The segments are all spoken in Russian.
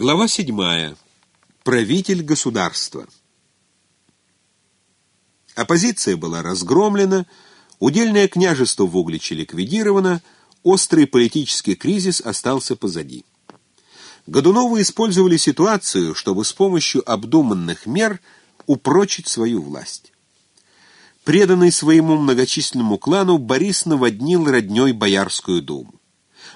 Глава 7. Правитель государства. Оппозиция была разгромлена, удельное княжество в Угличе ликвидировано, острый политический кризис остался позади. Годуновы использовали ситуацию, чтобы с помощью обдуманных мер упрочить свою власть. Преданный своему многочисленному клану, Борис наводнил родней Боярскую думу.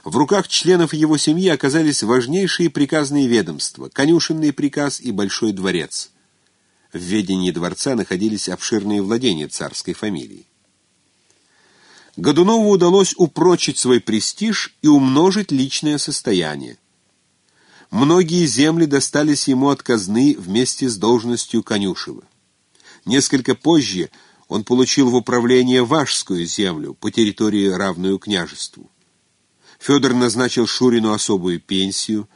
В руках членов его семьи оказались важнейшие приказные ведомства, конюшенный приказ и Большой дворец. В ведении дворца находились обширные владения царской фамилии. Годунову удалось упрочить свой престиж и умножить личное состояние. Многие земли достались ему от казны вместе с должностью конюшева. Несколько позже он получил в управление Вашскую землю по территории, равную княжеству. Федор назначил Шурину особую пенсию.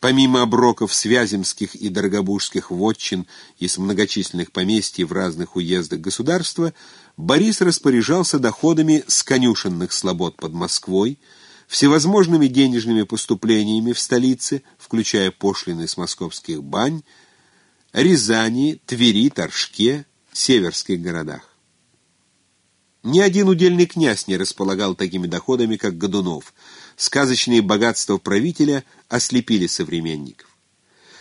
Помимо оброков связемских и дорогобужских вотчин из многочисленных поместий в разных уездах государства, Борис распоряжался доходами с конюшенных слобод под Москвой, всевозможными денежными поступлениями в столице, включая пошлины с московских бань, Рязани, Твери, Торжке, северских городах. Ни один удельный князь не располагал такими доходами, как Годунов. Сказочные богатства правителя ослепили современников.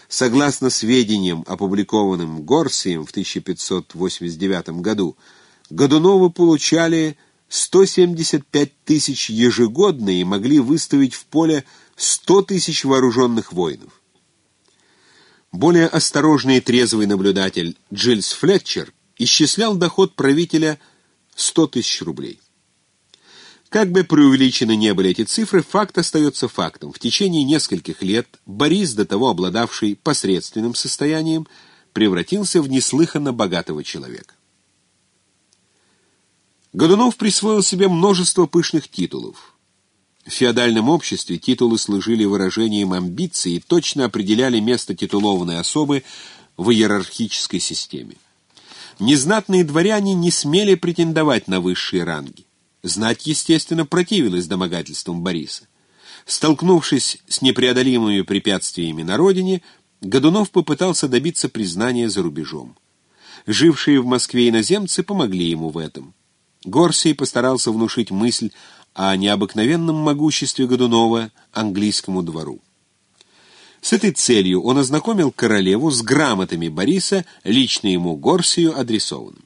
Согласно сведениям, опубликованным Горсием в 1589 году, Годуновы получали 175 тысяч ежегодно и могли выставить в поле 100 тысяч вооруженных воинов. Более осторожный и трезвый наблюдатель Джильс Флетчер исчислял доход правителя – 100 тысяч рублей. Как бы преувеличены не были эти цифры, факт остается фактом. В течение нескольких лет Борис, до того обладавший посредственным состоянием, превратился в неслыханно богатого человека. Годунов присвоил себе множество пышных титулов. В феодальном обществе титулы служили выражением амбиций и точно определяли место титулованной особы в иерархической системе. Незнатные дворяне не смели претендовать на высшие ранги. Знать, естественно, противилась домогательствам Бориса. Столкнувшись с непреодолимыми препятствиями на родине, Годунов попытался добиться признания за рубежом. Жившие в Москве иноземцы помогли ему в этом. Горсий постарался внушить мысль о необыкновенном могуществе Годунова английскому двору. С этой целью он ознакомил королеву с грамотами Бориса, лично ему Горсию адресованными.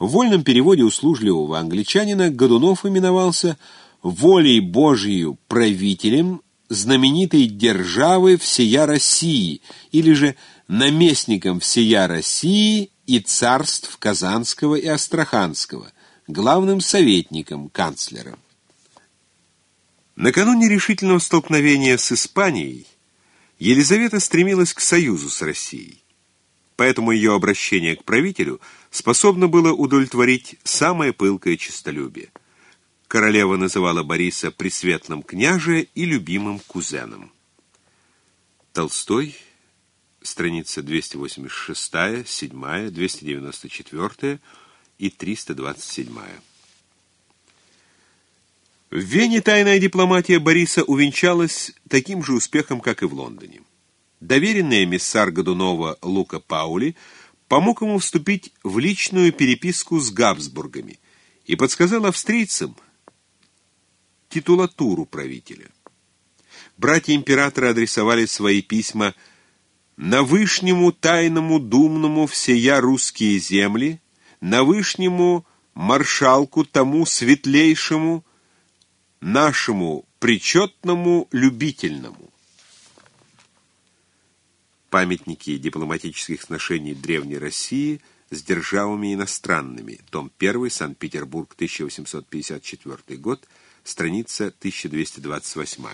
В вольном переводе услужливого англичанина Годунов именовался «волей Божией правителем знаменитой державы всея России» или же «наместником всея России и царств Казанского и Астраханского», главным советником канцлера. Накануне решительного столкновения с Испанией Елизавета стремилась к союзу с Россией. Поэтому ее обращение к правителю способно было удовлетворить самое пылкое честолюбие. Королева называла Бориса пресветлым княже и любимым кузеном. Толстой, страница 286, 7, 294 и 327. В Вене тайная дипломатия Бориса увенчалась таким же успехом, как и в Лондоне. Доверенный эмиссар Годунова Лука Паули помог ему вступить в личную переписку с Габсбургами и подсказал австрийцам титулатуру правителя. Братья императора адресовали свои письма «На вышнему тайному думному всея русские земли, на вышнему маршалку тому светлейшему, нашему причетному любительному. Памятники дипломатических сношений Древней России с державами иностранными. Том 1, Санкт-Петербург, 1854 год, страница 1228.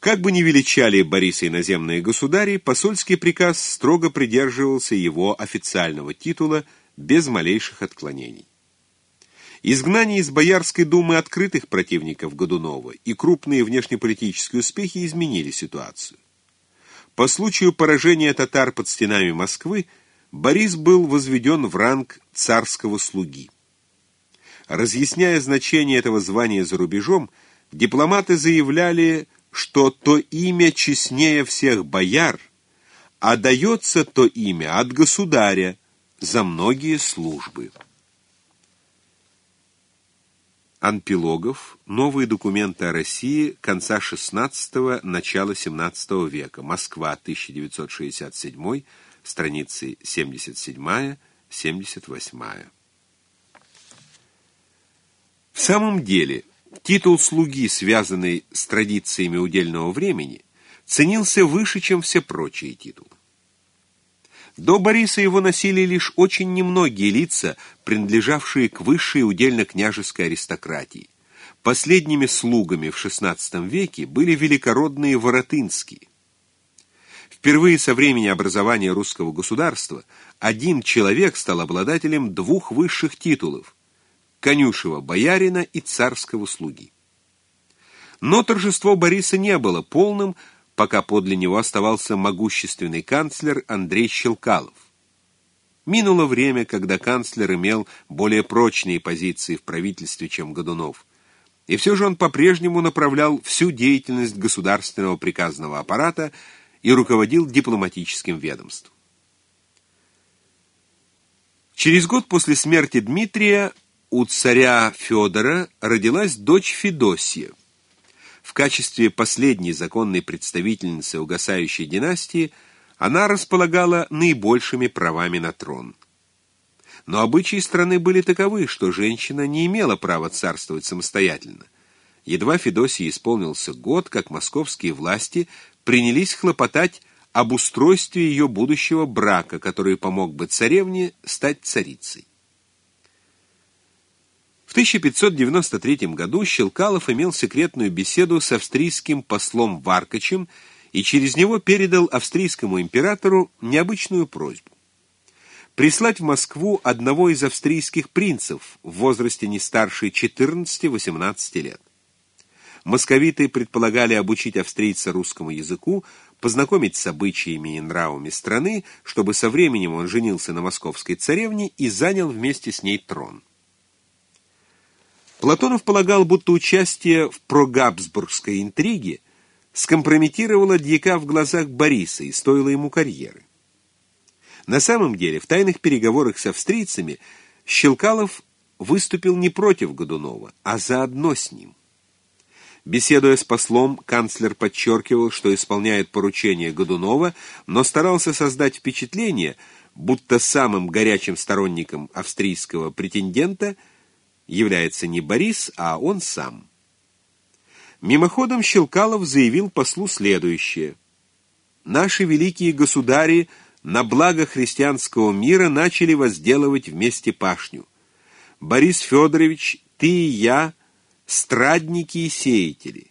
Как бы ни величали Бориса иноземные государи, посольский приказ строго придерживался его официального титула без малейших отклонений. Изгнание из Боярской думы открытых противников Годунова и крупные внешнеполитические успехи изменили ситуацию. По случаю поражения татар под стенами Москвы Борис был возведен в ранг царского слуги. Разъясняя значение этого звания за рубежом, дипломаты заявляли, что то имя честнее всех бояр, а дается то имя от государя за многие службы. Анпилогов. Новые документы о России конца XVI – начала XVII века. Москва, 1967, страницы 77-78. В самом деле, титул слуги, связанный с традициями удельного времени, ценился выше, чем все прочие титулы. До Бориса его носили лишь очень немногие лица, принадлежавшие к высшей удельно-княжеской аристократии. Последними слугами в XVI веке были великородные воротынские. Впервые со времени образования русского государства один человек стал обладателем двух высших титулов – конюшева боярина и царского слуги. Но торжество Бориса не было полным, пока подле него оставался могущественный канцлер Андрей Щелкалов. Минуло время, когда канцлер имел более прочные позиции в правительстве, чем Годунов. И все же он по-прежнему направлял всю деятельность государственного приказного аппарата и руководил дипломатическим ведомством. Через год после смерти Дмитрия у царя Федора родилась дочь Федосия – в качестве последней законной представительницы угасающей династии она располагала наибольшими правами на трон. Но обычаи страны были таковы, что женщина не имела права царствовать самостоятельно. Едва Федосии исполнился год, как московские власти принялись хлопотать об устройстве ее будущего брака, который помог бы царевне стать царицей. 1593 году Щелкалов имел секретную беседу с австрийским послом Варкачем и через него передал австрийскому императору необычную просьбу. Прислать в Москву одного из австрийских принцев в возрасте не старше 14-18 лет. Московиты предполагали обучить австрийца русскому языку, познакомить с обычаями и нравами страны, чтобы со временем он женился на московской царевне и занял вместе с ней трон. Платонов полагал, будто участие в прогабсбургской интриге скомпрометировало дьяка в глазах Бориса и стоило ему карьеры. На самом деле, в тайных переговорах с австрийцами Щелкалов выступил не против Годунова, а заодно с ним. Беседуя с послом, канцлер подчеркивал, что исполняет поручение Годунова, но старался создать впечатление, будто самым горячим сторонником австрийского претендента – является не Борис, а он сам. Мимоходом Щелкалов заявил послу следующее. «Наши великие государи на благо христианского мира начали возделывать вместе пашню. Борис Федорович, ты и я — страдники и сеятели.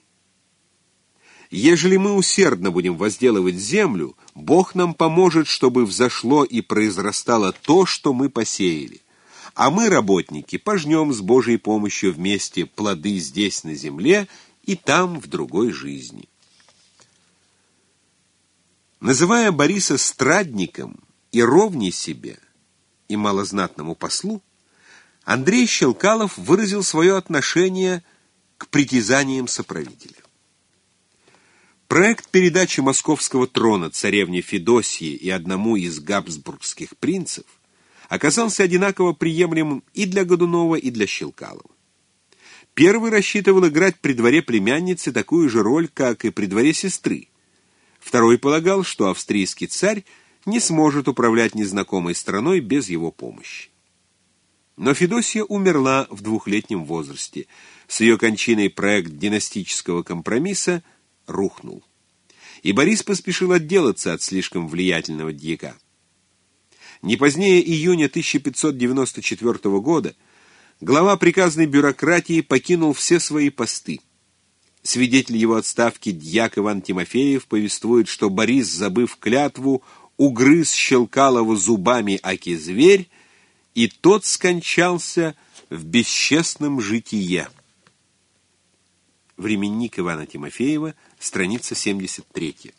Ежели мы усердно будем возделывать землю, Бог нам поможет, чтобы взошло и произрастало то, что мы посеяли. А мы, работники, пожнем с Божьей помощью вместе плоды здесь, на земле, и там, в другой жизни. Называя Бориса страдником и ровней себе, и малознатному послу, Андрей Щелкалов выразил свое отношение к притязаниям соправителя. Проект передачи московского трона царевне Федосии и одному из габсбургских принцев – оказался одинаково приемлемым и для Годунова, и для Щелкалова. Первый рассчитывал играть при дворе племянницы такую же роль, как и при дворе сестры. Второй полагал, что австрийский царь не сможет управлять незнакомой страной без его помощи. Но Федосия умерла в двухлетнем возрасте. С ее кончиной проект династического компромисса рухнул. И Борис поспешил отделаться от слишком влиятельного дьяка. Не позднее июня 1594 года глава приказной бюрократии покинул все свои посты. Свидетель его отставки дьяк Иван Тимофеев повествует, что Борис, забыв клятву, угрыз Щелкалова зубами аки зверь, и тот скончался в бесчестном житие. Временник Ивана Тимофеева, страница 73.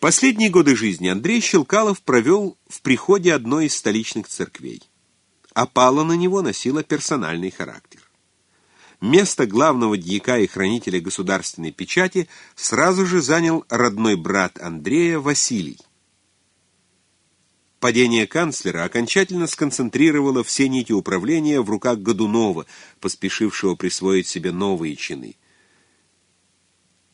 Последние годы жизни Андрей Щелкалов провел в приходе одной из столичных церквей. Опала на него носила персональный характер. место главного дьяка и хранителя государственной печати сразу же занял родной брат Андрея Василий. Падение канцлера окончательно сконцентрировало все нити управления в руках Годунова, поспешившего присвоить себе новые чины.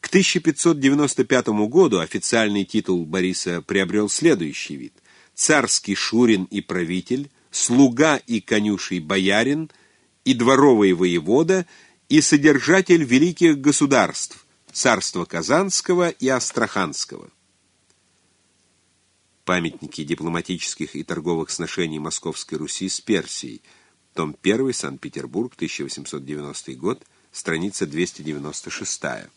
К 1595 году официальный титул Бориса приобрел следующий вид. Царский шурин и правитель, слуга и конюший боярин, и дворовый воевода, и содержатель великих государств, царства Казанского и Астраханского памятники дипломатических и торговых сношений Московской Руси с Персией, том 1, Санкт-Петербург, 1890 год, страница 296.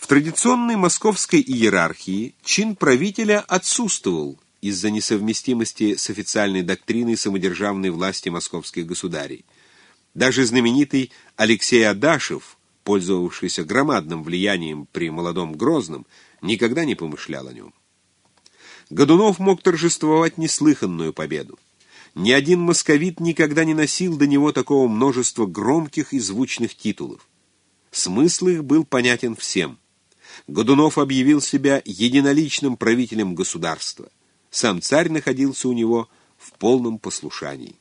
В традиционной московской иерархии чин правителя отсутствовал из-за несовместимости с официальной доктриной самодержавной власти московских государей. Даже знаменитый Алексей Адашев, пользовавшийся громадным влиянием при молодом Грозном, никогда не помышлял о нем. Годунов мог торжествовать неслыханную победу. Ни один московит никогда не носил до него такого множества громких и звучных титулов. Смысл их был понятен всем. Годунов объявил себя единоличным правителем государства. Сам царь находился у него в полном послушании.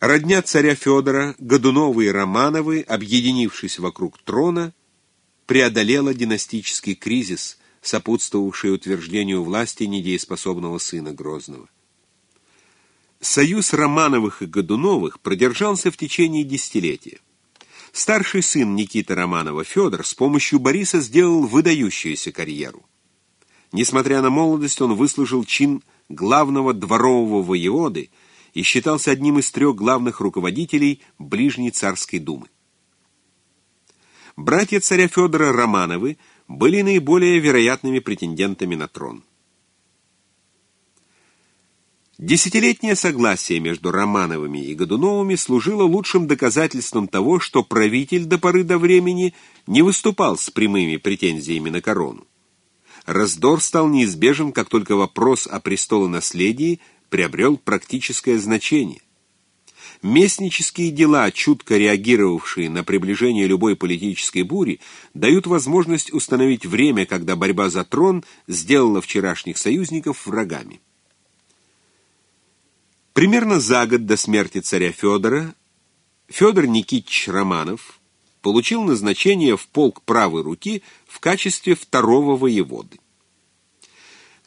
Родня царя Федора, Годуновы и Романовы, объединившись вокруг трона, преодолела династический кризис, сопутствовавший утверждению власти недееспособного сына Грозного. Союз Романовых и Годуновых продержался в течение десятилетия. Старший сын Никиты Романова, Федор, с помощью Бориса сделал выдающуюся карьеру. Несмотря на молодость, он выслужил чин главного дворового воеводы и считался одним из трех главных руководителей Ближней царской думы. Братья царя Федора Романовы были наиболее вероятными претендентами на трон. Десятилетнее согласие между Романовыми и Годуновыми служило лучшим доказательством того, что правитель до поры до времени не выступал с прямыми претензиями на корону. Раздор стал неизбежен, как только вопрос о престолонаследии приобрел практическое значение. Местнические дела, чутко реагировавшие на приближение любой политической бури, дают возможность установить время, когда борьба за трон сделала вчерашних союзников врагами. Примерно за год до смерти царя Федора Федор Никитич Романов получил назначение в полк правой руки в качестве второго воеводы.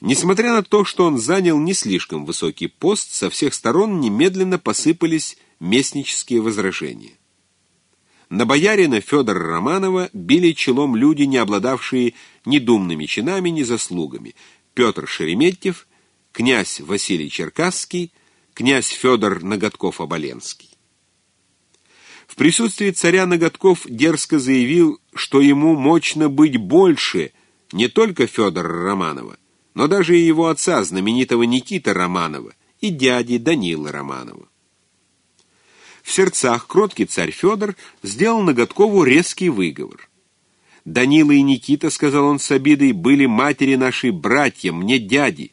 Несмотря на то, что он занял не слишком высокий пост, со всех сторон немедленно посыпались местнические возражения. На боярина Федора Романова били челом люди, не обладавшие ни думными чинами, ни заслугами. Петр Шереметьев, князь Василий Черкасский, князь Федор Ноготков-Оболенский. В присутствии царя Ноготков дерзко заявил, что ему мощно быть больше не только Федора Романова, но даже и его отца, знаменитого Никита Романова, и дяди Данила Романова. В сердцах кроткий царь Федор сделал Ноготкову резкий выговор. «Данила и Никита, — сказал он с обидой, — были матери нашей братья, мне дяди.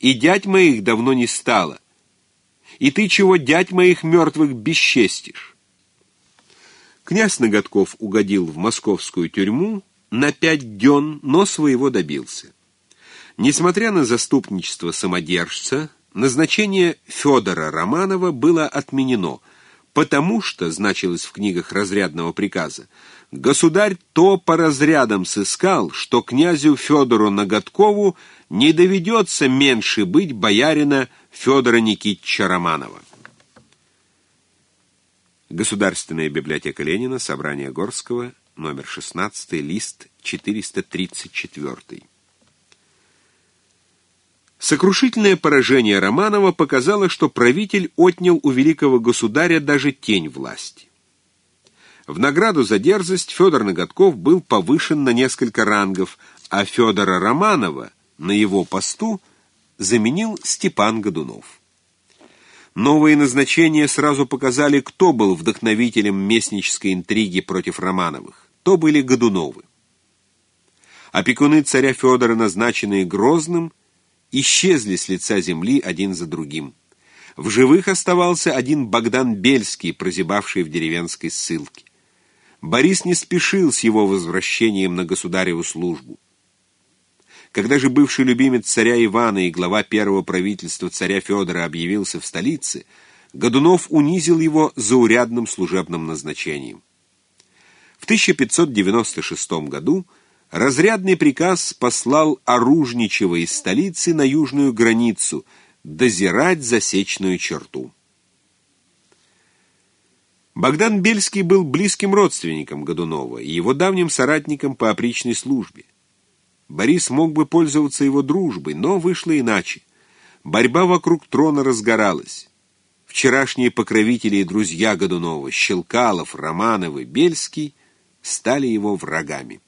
И дядь моих давно не стало. И ты чего дядь моих мертвых бесчестишь?» Князь Ноготков угодил в московскую тюрьму на пять дён, но своего добился. Несмотря на заступничество самодержца, назначение Федора Романова было отменено — потому что, значилось в книгах разрядного приказа, государь то по разрядам сыскал, что князю Федору Ноготкову не доведется меньше быть боярина Федора Никитича Романова. Государственная библиотека Ленина, собрание Горского, номер 16, лист 434. Сокрушительное поражение Романова показало, что правитель отнял у великого государя даже тень власти. В награду за дерзость Федор Ноготков был повышен на несколько рангов, а Федора Романова на его посту заменил Степан Годунов. Новые назначения сразу показали, кто был вдохновителем местнической интриги против Романовых. То были Годуновы. Опекуны царя Федора, назначенные Грозным, исчезли с лица земли один за другим. В живых оставался один Богдан Бельский, прозябавший в деревенской ссылке. Борис не спешил с его возвращением на государеву службу. Когда же бывший любимец царя Ивана и глава первого правительства царя Федора объявился в столице, Годунов унизил его заурядным служебным назначением. В 1596 году разрядный приказ послал Оружничева из столицы на южную границу дозирать засечную черту. Богдан Бельский был близким родственником Годунова и его давним соратником по опричной службе. Борис мог бы пользоваться его дружбой, но вышло иначе. Борьба вокруг трона разгоралась. Вчерашние покровители и друзья Годунова, Щелкалов, Романовы, Бельский, стали его врагами.